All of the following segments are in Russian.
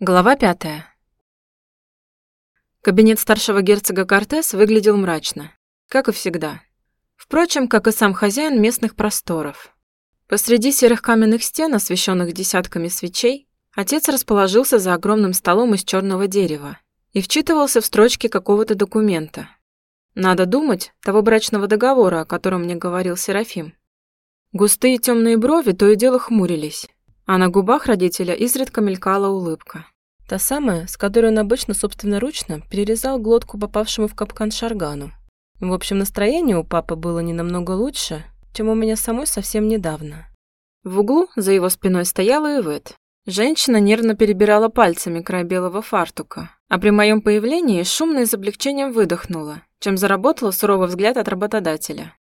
Глава пятая. Кабинет старшего герцога Кортес выглядел мрачно, как и всегда. Впрочем, как и сам хозяин местных просторов. Посреди серых каменных стен, освещенных десятками свечей, отец расположился за огромным столом из черного дерева и вчитывался в строчки какого-то документа. Надо думать, того брачного договора, о котором мне говорил Серафим. Густые темные брови то и дело хмурились, а на губах родителя изредка мелькала улыбка. Та самая, с которой он обычно собственноручно перерезал глотку попавшему в капкан шаргану. В общем, настроение у папы было не намного лучше, чем у меня самой совсем недавно. В углу за его спиной стояла Ивет. Женщина нервно перебирала пальцами край белого фартука, а при моем появлении шумно и с облегчением выдохнула, чем заработала суровый взгляд от работодателя.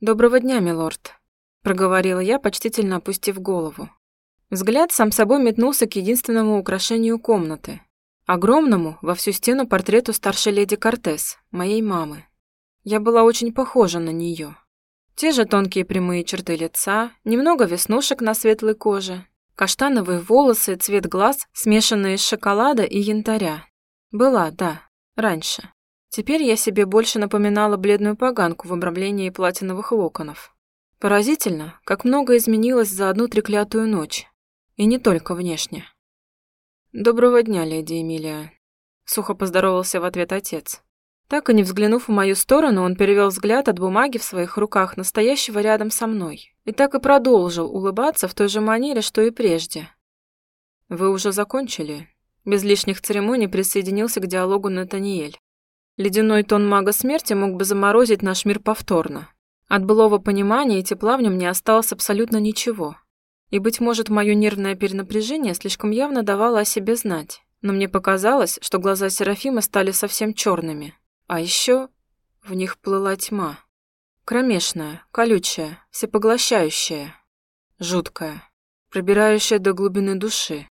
«Доброго дня, милорд», – проговорила я, почтительно опустив голову. Взгляд сам собой метнулся к единственному украшению комнаты. Огромному, во всю стену портрету старшей леди Кортес, моей мамы. Я была очень похожа на нее. Те же тонкие прямые черты лица, немного веснушек на светлой коже, каштановые волосы, цвет глаз, смешанные из шоколада и янтаря. Была, да, раньше. Теперь я себе больше напоминала бледную поганку в обрамлении платиновых локонов. Поразительно, как много изменилось за одну треклятую ночь. И не только внешне. «Доброго дня, леди Эмилия», — сухо поздоровался в ответ отец. Так и не взглянув в мою сторону, он перевел взгляд от бумаги в своих руках, настоящего рядом со мной, и так и продолжил улыбаться в той же манере, что и прежде. «Вы уже закончили?» Без лишних церемоний присоединился к диалогу Натаниэль. Ледяной тон мага смерти мог бы заморозить наш мир повторно. От былого понимания и тепла в нем не осталось абсолютно ничего. И, быть может, мое нервное перенапряжение слишком явно давало о себе знать. Но мне показалось, что глаза Серафима стали совсем черными. А еще в них плыла тьма. Кромешная, колючая, всепоглощающая, жуткая, пробирающая до глубины души.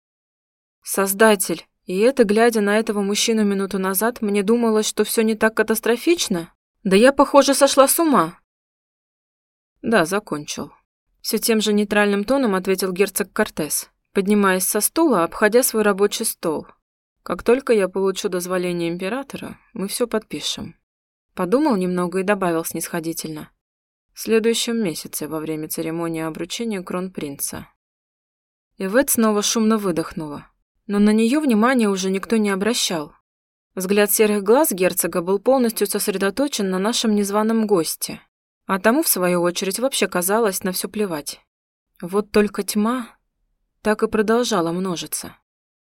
Создатель, и это, глядя на этого мужчину минуту назад, мне думалось, что все не так катастрофично. Да я, похоже, сошла с ума. Да, закончил. Все тем же нейтральным тоном ответил герцог Кортес, поднимаясь со стула, обходя свой рабочий стол. Как только я получу дозволение императора, мы все подпишем. Подумал немного и добавил снисходительно. В следующем месяце, во время церемонии обручения кронпринца. Ивет снова шумно выдохнула, но на нее внимания уже никто не обращал. Взгляд серых глаз герцога был полностью сосредоточен на нашем незваном госте, а тому, в свою очередь, вообще казалось на все плевать. Вот только тьма так и продолжала множиться.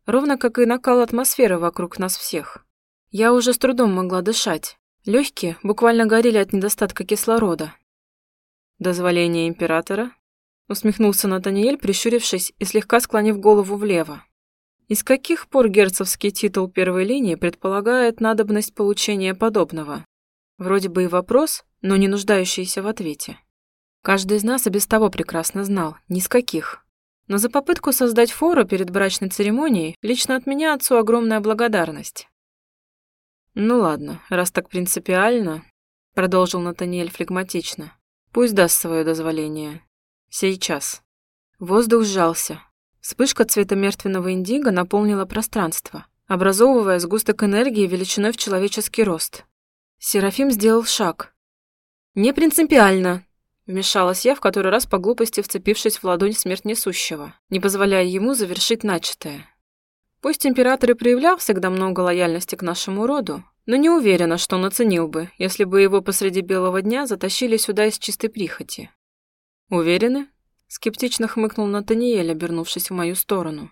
Ровно как и накал атмосферы вокруг нас всех. Я уже с трудом могла дышать. Легкие буквально горели от недостатка кислорода. «Дозволение императора?» Усмехнулся Натаниэль, прищурившись и слегка склонив голову влево. Из каких пор герцовский титул первой линии предполагает надобность получения подобного? Вроде бы и вопрос, но не нуждающийся в ответе. Каждый из нас и без того прекрасно знал, ни с каких. Но за попытку создать фору перед брачной церемонией лично от меня отцу огромная благодарность. «Ну ладно, раз так принципиально», — продолжил Натаниэль флегматично, «пусть даст свое дозволение. Сейчас». Воздух сжался. Вспышка цвета мертвенного индиго наполнила пространство, образовывая сгусток энергии величиной в человеческий рост. Серафим сделал шаг. «Не принципиально», — вмешалась я в который раз по глупости вцепившись в ладонь смерть несущего, не позволяя ему завершить начатое. Пусть император и проявлял всегда много лояльности к нашему роду, но не уверена, что он оценил бы, если бы его посреди белого дня затащили сюда из чистой прихоти. «Уверены?» — скептично хмыкнул Натаниэль, обернувшись в мою сторону.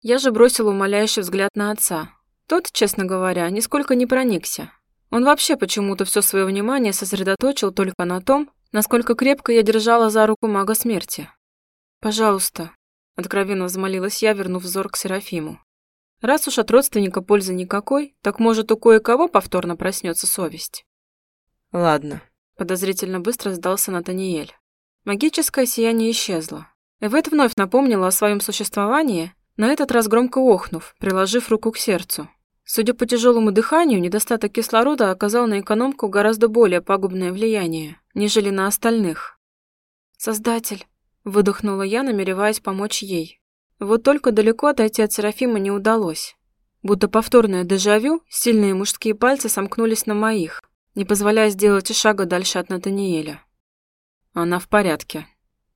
Я же бросила умоляющий взгляд на отца. Тот, честно говоря, нисколько не проникся, он вообще почему-то все свое внимание сосредоточил только на том, насколько крепко я держала за руку мага смерти. «Пожалуйста», — откровенно взмолилась я, вернув взор к Серафиму. «Раз уж от родственника пользы никакой, так может у кое-кого повторно проснется совесть». «Ладно», — подозрительно быстро сдался Натаниэль. Магическое сияние исчезло. Эвет вновь напомнила о своем существовании, на этот раз громко охнув, приложив руку к сердцу. Судя по тяжелому дыханию, недостаток кислорода оказал на экономку гораздо более пагубное влияние, нежели на остальных. «Создатель», — выдохнула я, намереваясь помочь ей. Вот только далеко отойти от Серафима не удалось. Будто повторное дежавю, сильные мужские пальцы сомкнулись на моих, не позволяя сделать и шага дальше от Натаниэля. Она в порядке.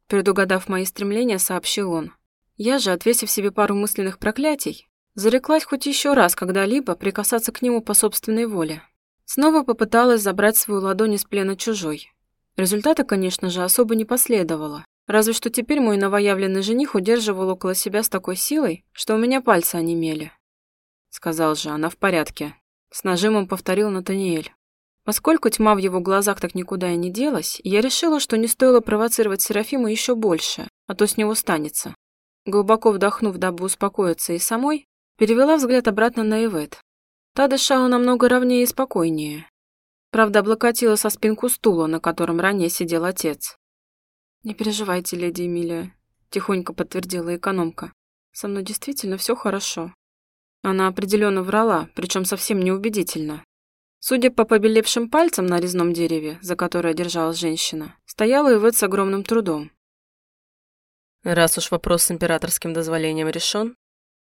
Предугадав мои стремления, сообщил он. Я же, отвесив себе пару мысленных проклятий, зареклась хоть еще раз когда-либо прикасаться к нему по собственной воле. Снова попыталась забрать свою ладонь из плена чужой. Результата, конечно же, особо не последовало. Разве что теперь мой новоявленный жених удерживал около себя с такой силой, что у меня пальцы онемели. Сказал же, она в порядке. С нажимом повторил Натаниэль. Поскольку тьма в его глазах так никуда и не делась, я решила, что не стоило провоцировать Серафима еще больше, а то с него станется. Глубоко вдохнув, дабы успокоиться и самой, перевела взгляд обратно на Ивет. Та дышала намного ровнее и спокойнее. Правда, облокотила со спинку стула, на котором ранее сидел отец. «Не переживайте, леди Эмилия», – тихонько подтвердила экономка. «Со мной действительно все хорошо». Она определенно врала, причем совсем неубедительно. Судя по побелевшим пальцам на резном дереве, за которое держалась женщина, стояла Ивет с огромным трудом. «Раз уж вопрос с императорским дозволением решен,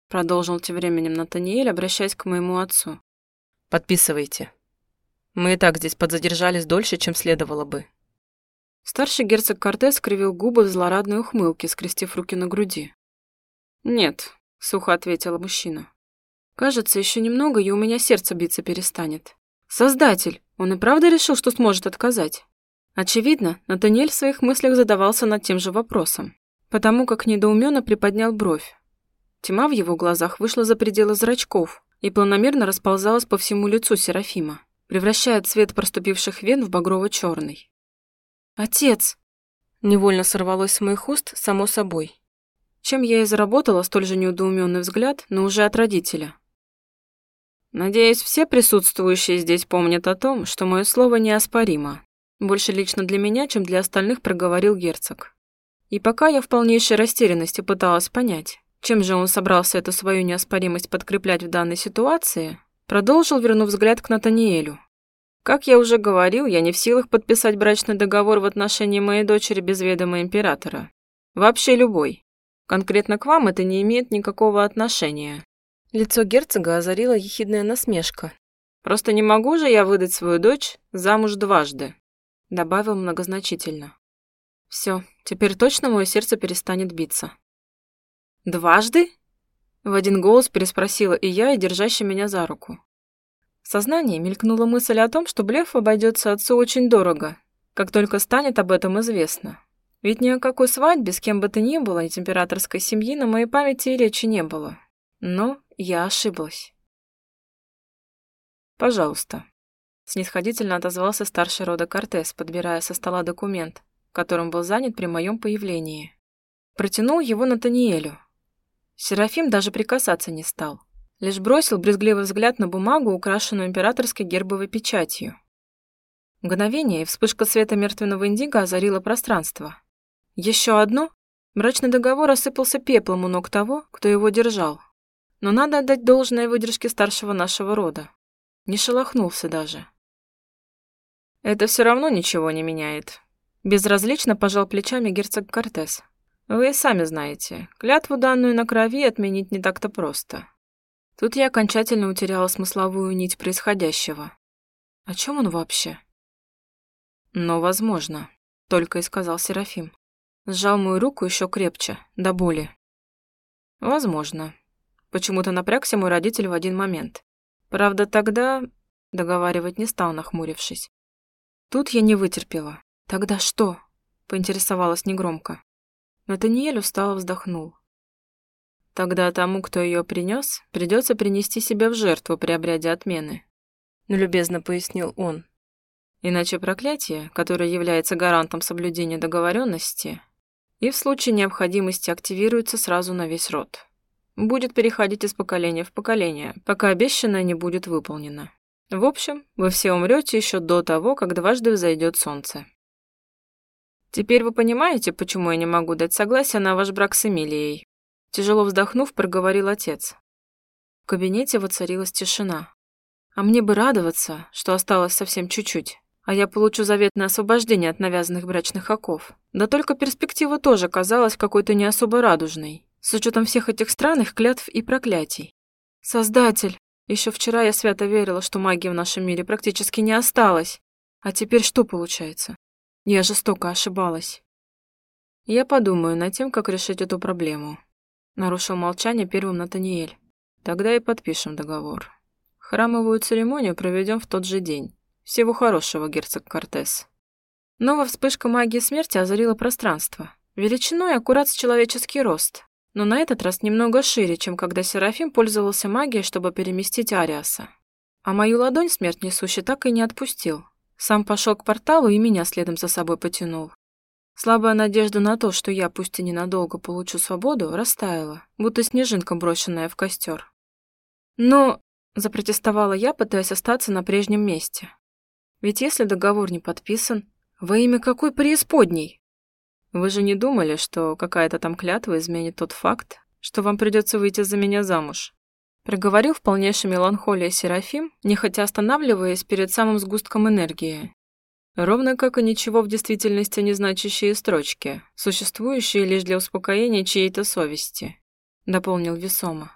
продолжил тем временем Натаниэль, обращаясь к моему отцу. «Подписывайте. Мы и так здесь подзадержались дольше, чем следовало бы». Старший герцог Кортес скривил губы в злорадной ухмылке, скрестив руки на груди. «Нет», — сухо ответила мужчина. «Кажется, еще немного, и у меня сердце биться перестанет. Создатель, он и правда решил, что сможет отказать?» Очевидно, Натаниэль в своих мыслях задавался над тем же вопросом, потому как недоуменно приподнял бровь, Тьма в его глазах вышла за пределы зрачков и планомерно расползалась по всему лицу Серафима, превращая цвет проступивших вен в багрово-черный. «Отец!» Невольно сорвалось с моих уст, само собой. Чем я и заработала столь же неудоуменный взгляд, но уже от родителя. Надеюсь, все присутствующие здесь помнят о том, что мое слово неоспоримо. Больше лично для меня, чем для остальных, проговорил герцог. И пока я в полнейшей растерянности пыталась понять, чем же он собрался эту свою неоспоримость подкреплять в данной ситуации? Продолжил, вернув взгляд к Натаниэлю. Как я уже говорил, я не в силах подписать брачный договор в отношении моей дочери без ведома императора. Вообще любой. Конкретно к вам это не имеет никакого отношения. Лицо герцога озарила ехидная насмешка. Просто не могу же я выдать свою дочь замуж дважды, добавил многозначительно. Все, теперь точно мое сердце перестанет биться. «Дважды?» В один голос переспросила и я, и держащая меня за руку. В сознании мелькнула мысль о том, что блеф обойдется отцу очень дорого, как только станет об этом известно. Ведь ни о какой свадьбе с кем бы то ни было из императорской семьи на моей памяти и речи не было. Но я ошиблась. «Пожалуйста», — снисходительно отозвался старший рода Кортес, подбирая со стола документ, которым был занят при моем появлении. Протянул его Натаниэлю, Серафим даже прикасаться не стал. Лишь бросил брезгливый взгляд на бумагу, украшенную императорской гербовой печатью. Мгновение, и вспышка света мертвенного индиго озарила пространство. Еще одно. Брачный договор осыпался пеплом у ног того, кто его держал. Но надо отдать должное выдержке старшего нашего рода. Не шелохнулся даже. Это все равно ничего не меняет. Безразлично пожал плечами герцог Кортес. Вы сами знаете, клятву данную на крови отменить не так-то просто. Тут я окончательно утеряла смысловую нить происходящего. О чем он вообще? Но возможно, только и сказал Серафим. Сжал мою руку еще крепче, до боли. Возможно. Почему-то напрягся мой родитель в один момент. Правда, тогда договаривать не стал, нахмурившись. Тут я не вытерпела. Тогда что? Поинтересовалась негромко. Натаниэль устало вздохнул. Тогда тому, кто ее принес, придется принести себя в жертву при обряде отмены. Любезно пояснил он. Иначе проклятие, которое является гарантом соблюдения договоренности, и в случае необходимости активируется сразу на весь род. Будет переходить из поколения в поколение, пока обещанное не будет выполнено. В общем, вы все умрете еще до того, как дважды взойдет солнце. Теперь вы понимаете, почему я не могу дать согласие на ваш брак с Эмилией?» Тяжело вздохнув, проговорил отец. В кабинете воцарилась тишина. А мне бы радоваться, что осталось совсем чуть-чуть, а я получу заветное освобождение от навязанных брачных оков. Да только перспектива тоже казалась какой-то не особо радужной. с учетом всех этих странных клятв и проклятий. Создатель! Еще вчера я свято верила, что магии в нашем мире практически не осталось. А теперь что получается? Я жестоко ошибалась. Я подумаю над тем, как решить эту проблему. Нарушил молчание первым Натаниэль. Тогда и подпишем договор. Храмовую церемонию проведем в тот же день. Всего хорошего, герцог Кортес. Новая вспышка магии смерти озарила пространство. Величиной аккурат с человеческий рост, но на этот раз немного шире, чем когда Серафим пользовался магией, чтобы переместить Ариаса. А мою ладонь смерть несущий так и не отпустил. Сам пошел к порталу и меня следом за собой потянул. Слабая надежда на то, что я, пусть и ненадолго, получу свободу, растаяла, будто снежинка, брошенная в костер. Но, запротестовала я, пытаясь остаться на прежнем месте. Ведь если договор не подписан, во имя какой преисподней? Вы же не думали, что какая-то там клятва изменит тот факт, что вам придется выйти за меня замуж?» Проговорил в полнейшей меланхолии Серафим, нехотя останавливаясь перед самым сгустком энергии. Ровно как и ничего в действительности не значащие строчки, существующие лишь для успокоения чьей-то совести, дополнил весомо.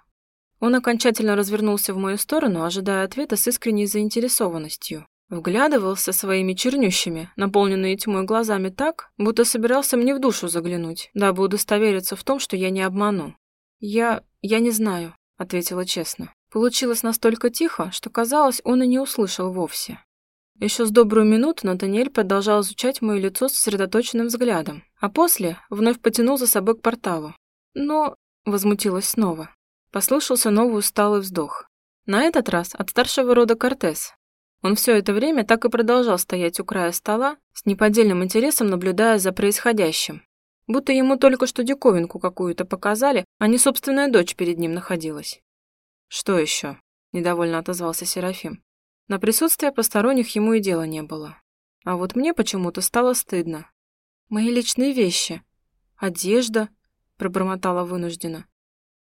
Он окончательно развернулся в мою сторону, ожидая ответа с искренней заинтересованностью. Вглядывался своими чернющими, наполненные тьмой глазами так, будто собирался мне в душу заглянуть, дабы удостовериться в том, что я не обману. «Я... я не знаю», — ответила честно. Получилось настолько тихо, что, казалось, он и не услышал вовсе. Еще с добрую минуту Натаниэль продолжал изучать мое лицо с сосредоточенным взглядом, а после вновь потянул за собой к порталу. Но... возмутилась снова. Послышался новый усталый вздох. На этот раз от старшего рода Кортес, он все это время так и продолжал стоять у края стола, с неподдельным интересом наблюдая за происходящим. Будто ему только что диковинку какую-то показали, а не собственная дочь перед ним находилась. «Что еще?» – недовольно отозвался Серафим. На присутствие посторонних ему и дела не было. А вот мне почему-то стало стыдно. «Мои личные вещи. Одежда», – пробормотала вынужденно.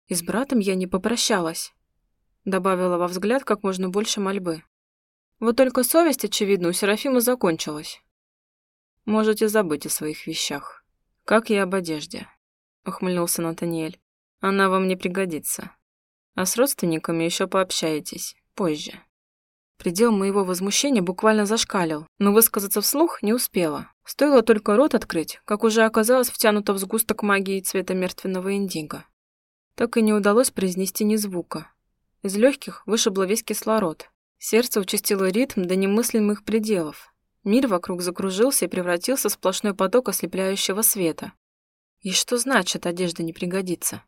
«И с братом я не попрощалась», – добавила во взгляд как можно больше мольбы. Вот только совесть, очевидно, у Серафима закончилась. Можете забыть о своих вещах. Как и об одежде, ухмыльнулся Натаниэль. Она вам не пригодится. А с родственниками еще пообщаетесь позже. Предел моего возмущения буквально зашкалил, но высказаться вслух не успела. Стоило только рот открыть, как уже оказалось втянуто в сгусток магии цвета мертвенного индиго. Так и не удалось произнести ни звука. Из легких вышибло весь кислород, Сердце участило ритм до немыслимых пределов. Мир вокруг закружился и превратился в сплошной поток ослепляющего света. И что значит одежда не пригодится?